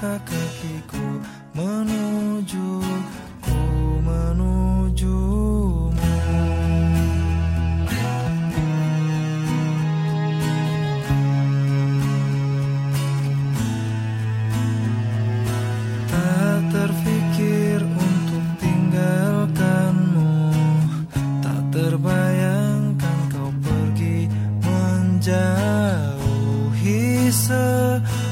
langkah kakiku menuju ku menujumu Tak terfikir untuk tinggalkanmu. Tak terbayangkan kau pergi menjauhi semua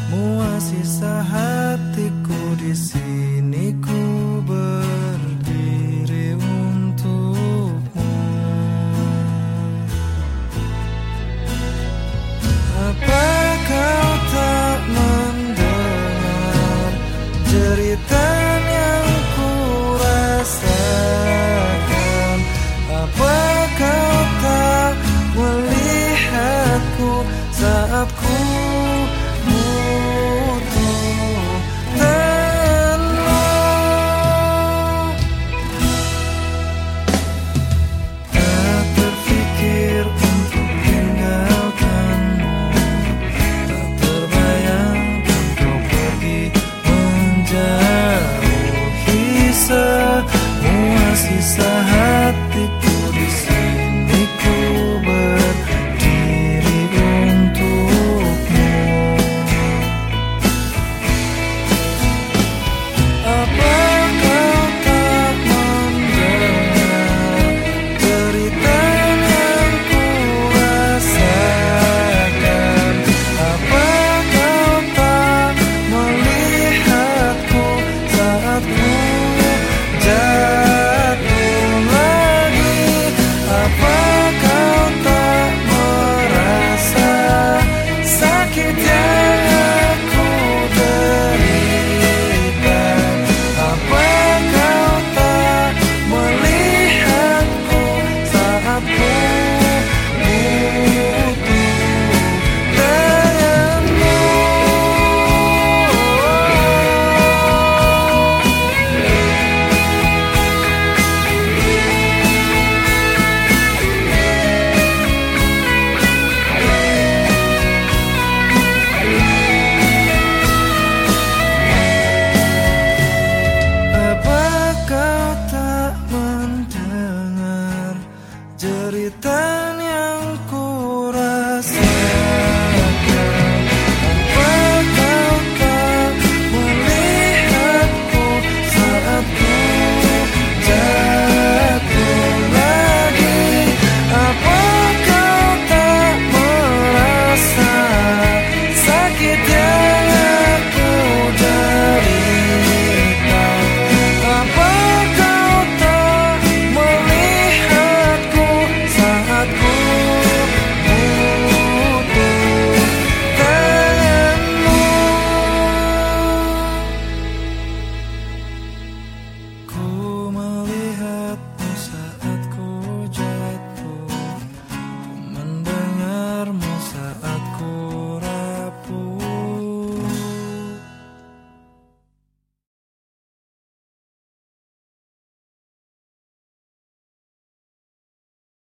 sisa hatiku di sini ku berdiri untukmu. Apa kau tak mendengar jeritan yang ku rasakan? Apa kau tak melihatku saat ku Lisa.